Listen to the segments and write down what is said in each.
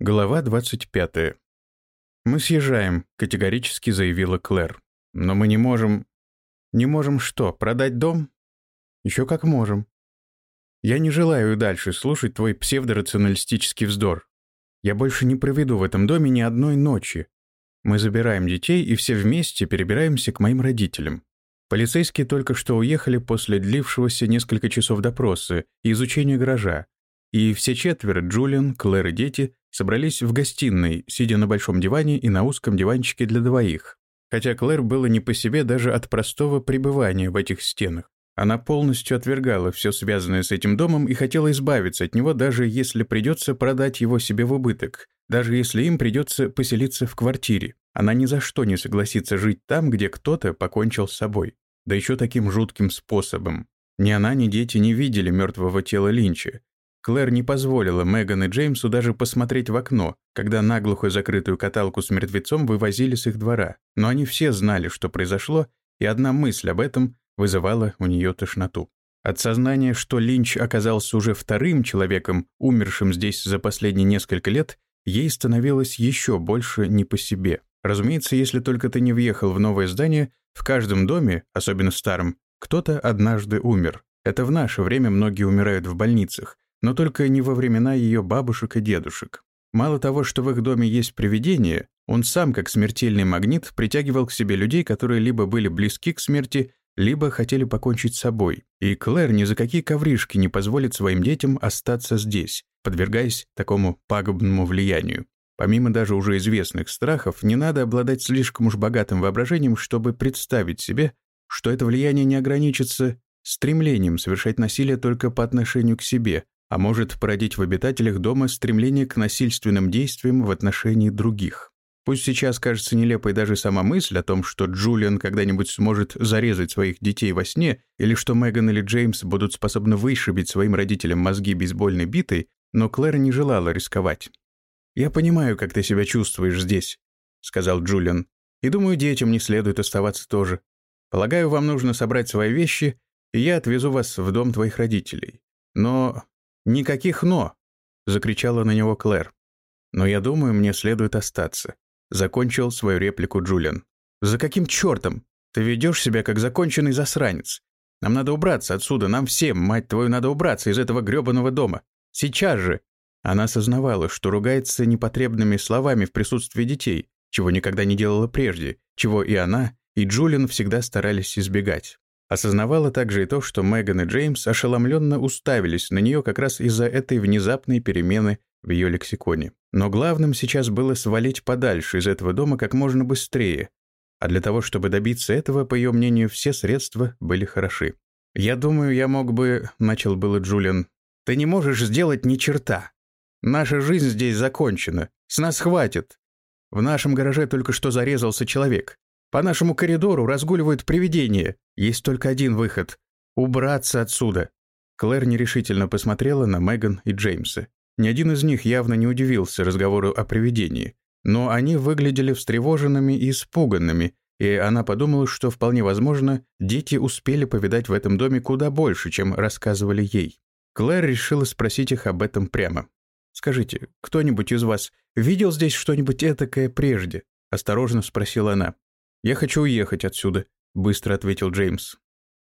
Глава 25. «Мы съезжаем», — категорически заявила Клэр. «Но мы не можем...» «Не можем что, продать дом?» «Еще как можем. Я не желаю дальше слушать твой псевдорационалистический вздор. Я больше не проведу в этом доме ни одной ночи. Мы забираем детей и все вместе перебираемся к моим родителям. Полицейские только что уехали после длившегося несколько часов допроса и изучения гаража, и все четверо, Джулиан, Клэр и дети, собрались в гостиной, сидя на большом диване и на узком диванчике для двоих. Хотя Клэр было не по себе даже от простого пребывания в этих стенах. Она полностью отвергала все связанное с этим домом и хотела избавиться от него, даже если придется продать его себе в убыток, даже если им придется поселиться в квартире. Она ни за что не согласится жить там, где кто-то покончил с собой. Да еще таким жутким способом. Ни она, ни дети не видели мертвого тела Линча, Клэр не позволила Меган и Джеймсу даже посмотреть в окно, когда наглухо закрытую каталку с мертвецом вывозили с их двора. Но они все знали, что произошло, и одна мысль об этом вызывала у нее тошноту. От сознания, что Линч оказался уже вторым человеком, умершим здесь за последние несколько лет, ей становилось еще больше не по себе. Разумеется, если только ты не въехал в новое здание, в каждом доме, особенно старом, кто-то однажды умер. Это в наше время многие умирают в больницах, но только не во времена ее бабушек и дедушек. Мало того, что в их доме есть привидения, он сам, как смертельный магнит, притягивал к себе людей, которые либо были близки к смерти, либо хотели покончить с собой. И Клэр ни за какие ковришки не позволит своим детям остаться здесь, подвергаясь такому пагубному влиянию. Помимо даже уже известных страхов, не надо обладать слишком уж богатым воображением, чтобы представить себе, что это влияние не ограничится стремлением совершать насилие только по отношению к себе, а может породить в обитателях дома стремление к насильственным действиям в отношении других. Пусть сейчас кажется нелепой даже сама мысль о том, что Джулиан когда-нибудь сможет зарезать своих детей во сне, или что Меган или Джеймс будут способны вышибить своим родителям мозги бейсбольной битой, но Клэр не желала рисковать. «Я понимаю, как ты себя чувствуешь здесь», — сказал Джулиан, «и думаю, детям не следует оставаться тоже. Полагаю, вам нужно собрать свои вещи, и я отвезу вас в дом твоих родителей. Но «Никаких «но!» — закричала на него Клэр. «Но я думаю, мне следует остаться», — закончил свою реплику Джулиан. «За каким чертом? Ты ведешь себя как законченный засранец. Нам надо убраться отсюда, нам всем, мать твою, надо убраться из этого грёбаного дома. Сейчас же!» Она осознавала, что ругается непотребными словами в присутствии детей, чего никогда не делала прежде, чего и она, и Джулиан всегда старались избегать. Осознавала также и то, что Меган и Джеймс ошеломленно уставились на нее как раз из-за этой внезапной перемены в ее лексиконе. Но главным сейчас было свалить подальше из этого дома как можно быстрее. А для того, чтобы добиться этого, по ее мнению, все средства были хороши. «Я думаю, я мог бы...» — начал было Джулиан. «Ты не можешь сделать ни черта. Наша жизнь здесь закончена. С нас хватит. В нашем гараже только что зарезался человек. По нашему коридору разгуливают привидения. Есть только один выход — убраться отсюда». Клэр нерешительно посмотрела на Меган и Джеймса. Ни один из них явно не удивился разговору о привидении, но они выглядели встревоженными и испуганными, и она подумала, что вполне возможно, дети успели повидать в этом доме куда больше, чем рассказывали ей. Клэр решила спросить их об этом прямо. «Скажите, кто-нибудь из вас видел здесь что-нибудь этакое прежде?» — осторожно спросила она. «Я хочу уехать отсюда», — быстро ответил Джеймс.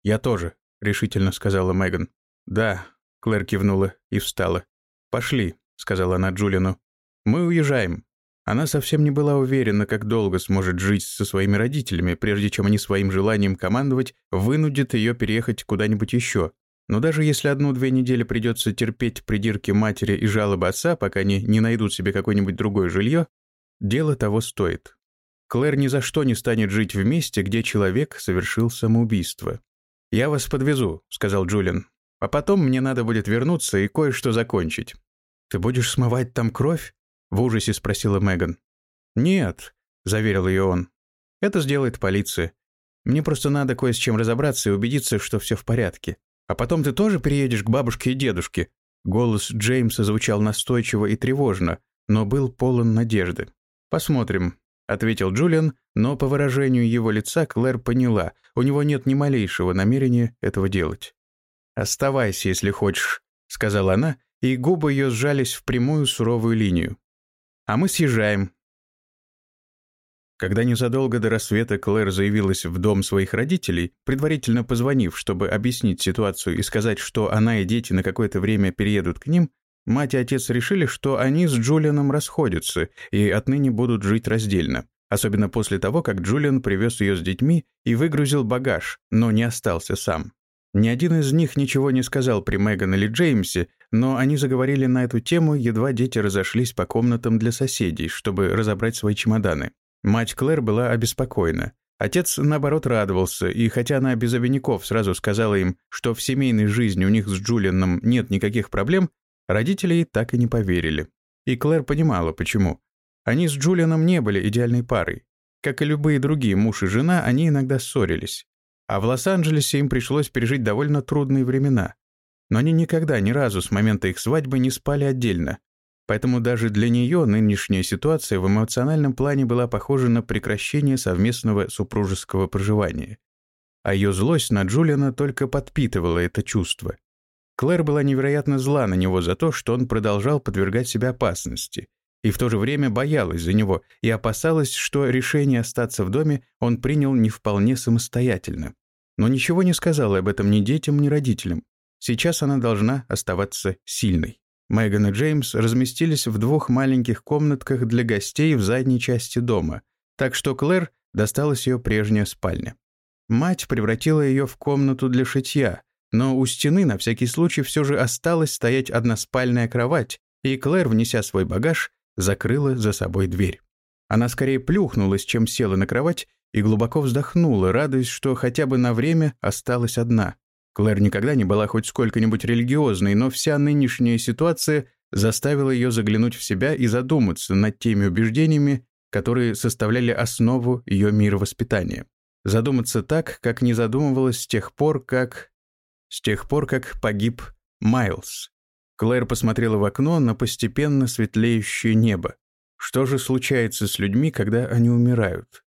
«Я тоже», — решительно сказала Меган. «Да», — Клэр кивнула и встала. «Пошли», — сказала она Джулину. «Мы уезжаем». Она совсем не была уверена, как долго сможет жить со своими родителями, прежде чем они своим желанием командовать вынудят ее переехать куда-нибудь еще. Но даже если одну-две недели придется терпеть придирки матери и жалобы отца, пока они не найдут себе какое-нибудь другое жилье, дело того стоит. Клэр ни за что не станет жить в месте, где человек совершил самоубийство. «Я вас подвезу», — сказал Джулиан. «А потом мне надо будет вернуться и кое-что закончить». «Ты будешь смывать там кровь?» — в ужасе спросила Меган. «Нет», — заверил ее он. «Это сделает полиция. Мне просто надо кое с чем разобраться и убедиться, что все в порядке. А потом ты тоже переедешь к бабушке и дедушке?» Голос Джеймса звучал настойчиво и тревожно, но был полон надежды. «Посмотрим», ответил Джулиан, но по выражению его лица Клэр поняла, у него нет ни малейшего намерения этого делать. «Оставайся, если хочешь», — сказала она, и губы ее сжались в прямую суровую линию. А мы съезжаем. Когда незадолго до рассвета Клэр заявилась в дом своих родителей, предварительно позвонив, чтобы объяснить ситуацию и сказать, что она и дети на какое-то время переедут к ним, мать и отец решили, что они с Джулианом расходятся и отныне будут жить раздельно. Особенно после того, как Джулиан привез ее с детьми и выгрузил багаж, но не остался сам. Ни один из них ничего не сказал при Меган или Джеймсе, но они заговорили на эту тему, едва дети разошлись по комнатам для соседей, чтобы разобрать свои чемоданы. Мать Клэр была обеспокоена. Отец, наоборот, радовался, и хотя она без обиняков сразу сказала им, что в семейной жизни у них с Джулианом нет никаких проблем, родители так и не поверили. И Клэр понимала, почему. Они с Джулианом не были идеальной парой. Как и любые другие муж и жена, они иногда ссорились. А в Лос-Анджелесе им пришлось пережить довольно трудные времена. Но они никогда, ни разу с момента их свадьбы не спали отдельно. Поэтому даже для нее нынешняя ситуация в эмоциональном плане была похожа на прекращение совместного супружеского проживания. А ее злость на Джулиана только подпитывала это чувство. Клэр была невероятно зла на него за то, что он продолжал подвергать себя опасности, и в то же время боялась за него и опасалась, что решение остаться в доме он принял не вполне самостоятельно. Но ничего не сказала об этом ни детям, ни родителям. Сейчас она должна оставаться сильной. Меган и Джеймс разместились в двух маленьких комнатках для гостей в задней части дома, так что Клэр досталась ее прежняя спальня. Мать превратила ее в комнату для шитья, но у стены на всякий случай все же осталась стоять односпальная кровать, и Клэр, внеся свой багаж, закрыла за собой дверь. Она скорее плюхнулась, чем села на кровать, и глубоко вздохнула, радуясь, что хотя бы на время осталась одна. Клэр никогда не была хоть сколько-нибудь религиозной, но вся нынешняя ситуация заставила ее заглянуть в себя и задуматься над теми убеждениями, которые составляли основу ее мировоспитания. Задуматься так, как не задумывалась с тех пор, как... С тех пор, как погиб Майлз. Клэр посмотрела в окно на постепенно светлеющее небо. Что же случается с людьми, когда они умирают?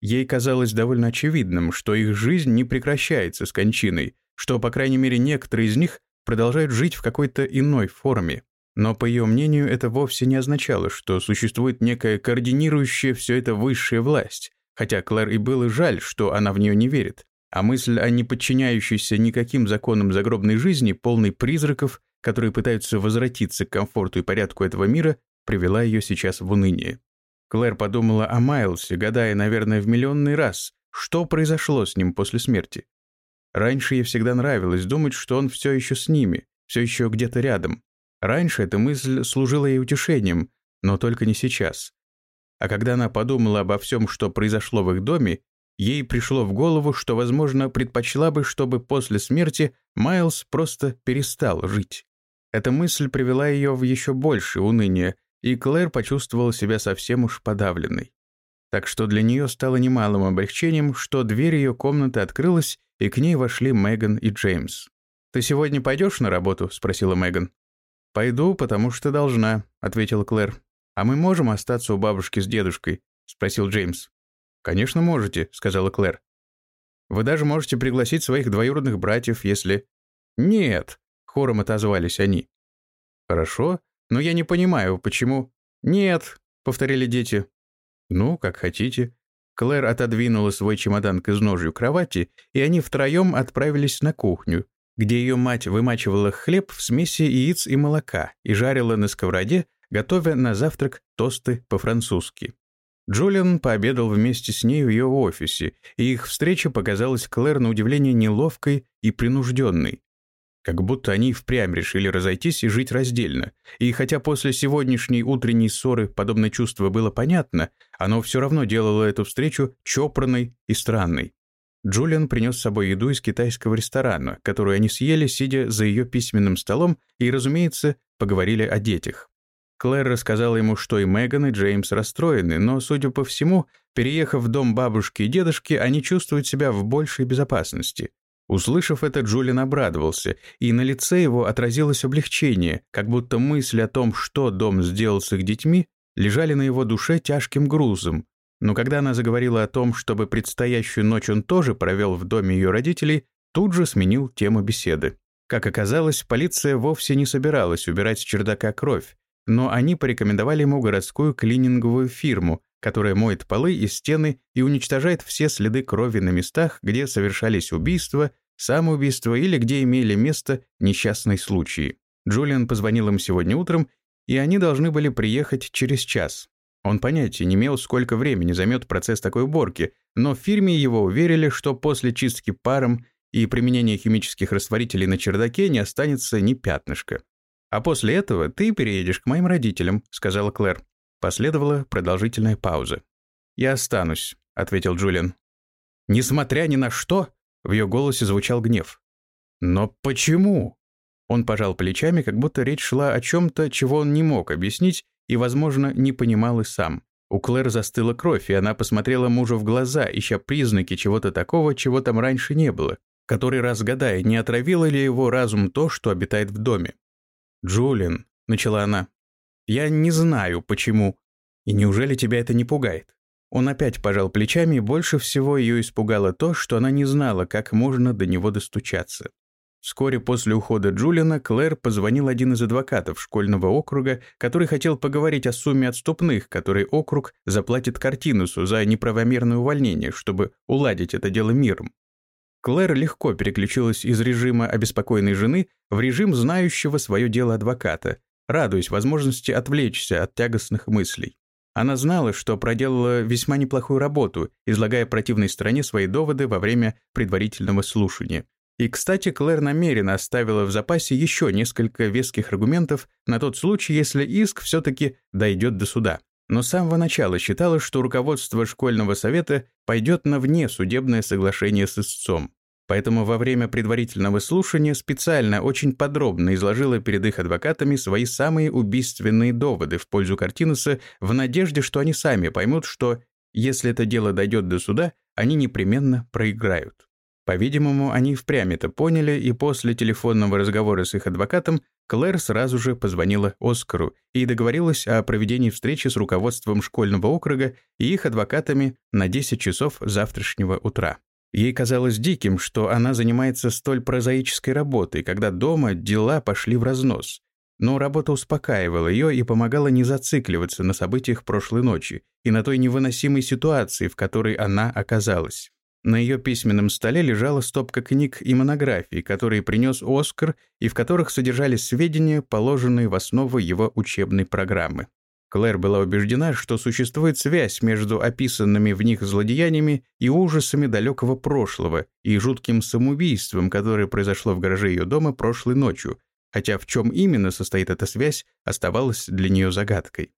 Ей казалось довольно очевидным, что их жизнь не прекращается с кончиной, что, по крайней мере, некоторые из них продолжают жить в какой-то иной форме. Но, по ее мнению, это вовсе не означало, что существует некая координирующая все это высшая власть, хотя Клэр и было жаль, что она в нее не верит, а мысль о неподчиняющейся никаким законам загробной жизни, полной призраков, которые пытаются возвратиться к комфорту и порядку этого мира, привела ее сейчас в уныние. Клэр подумала о Майлсе, гадая, наверное, в миллионный раз, что произошло с ним после смерти. Раньше ей всегда нравилось думать, что он все еще с ними, все еще где-то рядом. Раньше эта мысль служила ей утешением, но только не сейчас. А когда она подумала обо всем, что произошло в их доме, ей пришло в голову, что, возможно, предпочла бы, чтобы после смерти Майлз просто перестал жить. Эта мысль привела ее в еще большее уныние, и Клэр почувствовала себя совсем уж подавленной. Так что для нее стало немалым облегчением, что дверь ее комнаты открылась, и к ней вошли Меган и Джеймс. «Ты сегодня пойдешь на работу?» — спросила Меган. «Пойду, потому что должна», — ответила Клэр. «А мы можем остаться у бабушки с дедушкой?» — спросил Джеймс. «Конечно можете», — сказала Клэр. «Вы даже можете пригласить своих двоюродных братьев, если...» «Нет», — хором отозвались они. «Хорошо, но я не понимаю, почему...» «Нет», — повторили дети. «Ну, как хотите», Клэр отодвинула свой чемодан к изножью кровати, и они втроем отправились на кухню, где ее мать вымачивала хлеб в смеси яиц и молока и жарила на сковороде, готовя на завтрак тосты по-французски. Джулиан пообедал вместе с ней в ее офисе, и их встреча показалась Клэр на удивление неловкой и принужденной. Как будто они впрямь решили разойтись и жить раздельно. И хотя после сегодняшней утренней ссоры подобное чувство было понятно, оно все равно делало эту встречу чопорной и странной. Джулиан принес с собой еду из китайского ресторана, которую они съели, сидя за ее письменным столом, и, разумеется, поговорили о детях. Клэр рассказала ему, что и Меган, и Джеймс расстроены, но, судя по всему, переехав в дом бабушки и дедушки, они чувствуют себя в большей безопасности. Услышав это, Джулиан обрадовался, и на лице его отразилось облегчение, как будто мысль о том, что дом сделал с их детьми, лежали на его душе тяжким грузом. Но когда она заговорила о том, чтобы предстоящую ночь он тоже провел в доме ее родителей, тут же сменил тему беседы. Как оказалось, полиция вовсе не собиралась убирать с чердака кровь, но они порекомендовали ему городскую клининговую фирму, которая моет полы и стены и уничтожает все следы крови на местах, где совершались убийства, самоубийства или где имели место несчастные случаи. Джулиан позвонил им сегодня утром, и они должны были приехать через час. Он понятия не имел, сколько времени займет процесс такой уборки, но в фирме его уверили, что после чистки паром и применения химических растворителей на чердаке не останется ни пятнышка. «А после этого ты переедешь к моим родителям», — сказала Клэр. Последовала продолжительная пауза. «Я останусь», — ответил Джулиан. «Несмотря ни на что?» — в ее голосе звучал гнев. «Но почему?» Он пожал плечами, как будто речь шла о чем-то, чего он не мог объяснить и, возможно, не понимал и сам. У Клэр застыла кровь, и она посмотрела мужу в глаза, ища признаки чего-то такого, чего там раньше не было, который раз гадая, не отравило ли его разум то, что обитает в доме. «Джулиан», — начала она, — «я не знаю, почему. И неужели тебя это не пугает?» Он опять пожал плечами, и больше всего ее испугало то, что она не знала, как можно до него достучаться. Вскоре после ухода Джулиана Клэр позвонил один из адвокатов школьного округа, который хотел поговорить о сумме отступных, которые округ заплатит Картинусу за неправомерное увольнение, чтобы уладить это дело миром. Клэр легко переключилась из режима обеспокоенной жены в режим знающего свое дело адвоката, радуясь возможности отвлечься от тягостных мыслей. Она знала, что проделала весьма неплохую работу, излагая противной стороне свои доводы во время предварительного слушания. И, кстати, Клэр намеренно оставила в запасе еще несколько веских аргументов на тот случай, если иск все-таки дойдет до суда. Но с самого начала считала, что руководство школьного совета пойдет на внесудебное соглашение с истцом. Поэтому во время предварительного слушания специально очень подробно изложила перед их адвокатами свои самые убийственные доводы в пользу Картинуса в надежде, что они сами поймут, что, если это дело дойдет до суда, они непременно проиграют. По-видимому, они впрямь это поняли, и после телефонного разговора с их адвокатом Клэр сразу же позвонила Оскару и договорилась о проведении встречи с руководством школьного округа и их адвокатами на 10 часов завтрашнего утра. Ей казалось диким, что она занимается столь прозаической работой, когда дома дела пошли в разнос. Но работа успокаивала ее и помогала не зацикливаться на событиях прошлой ночи и на той невыносимой ситуации, в которой она оказалась. На ее письменном столе лежала стопка книг и монографий, которые принес Оскар и в которых содержались сведения, положенные в основу его учебной программы. Клэр была убеждена, что существует связь между описанными в них злодеяниями и ужасами далекого прошлого и жутким самоубийством, которое произошло в гараже ее дома прошлой ночью, хотя в чем именно состоит эта связь, оставалось для нее загадкой.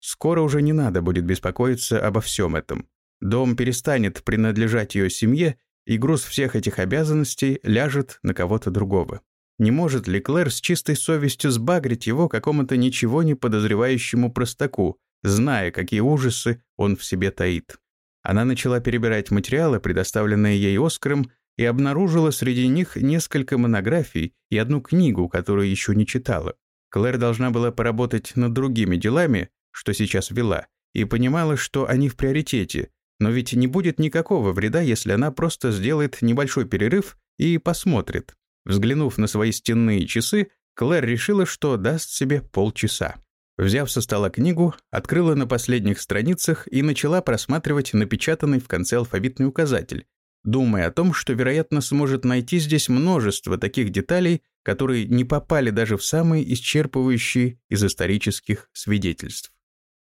Скоро уже не надо будет беспокоиться обо всем этом. Дом перестанет принадлежать ее семье, и груз всех этих обязанностей ляжет на кого-то другого. Не может ли Клэр с чистой совестью сбагрить его какому-то ничего не подозревающему простаку, зная, какие ужасы он в себе таит? Она начала перебирать материалы, предоставленные ей Оскаром, и обнаружила среди них несколько монографий и одну книгу, которую еще не читала. Клэр должна была поработать над другими делами, что сейчас вела, и понимала, что они в приоритете, но ведь не будет никакого вреда, если она просто сделает небольшой перерыв и посмотрит. Взглянув на свои стенные часы, Клэр решила, что даст себе полчаса. Взяв со стола книгу, открыла на последних страницах и начала просматривать напечатанный в конце алфавитный указатель, думая о том, что, вероятно, сможет найти здесь множество таких деталей, которые не попали даже в самые исчерпывающие из исторических свидетельств.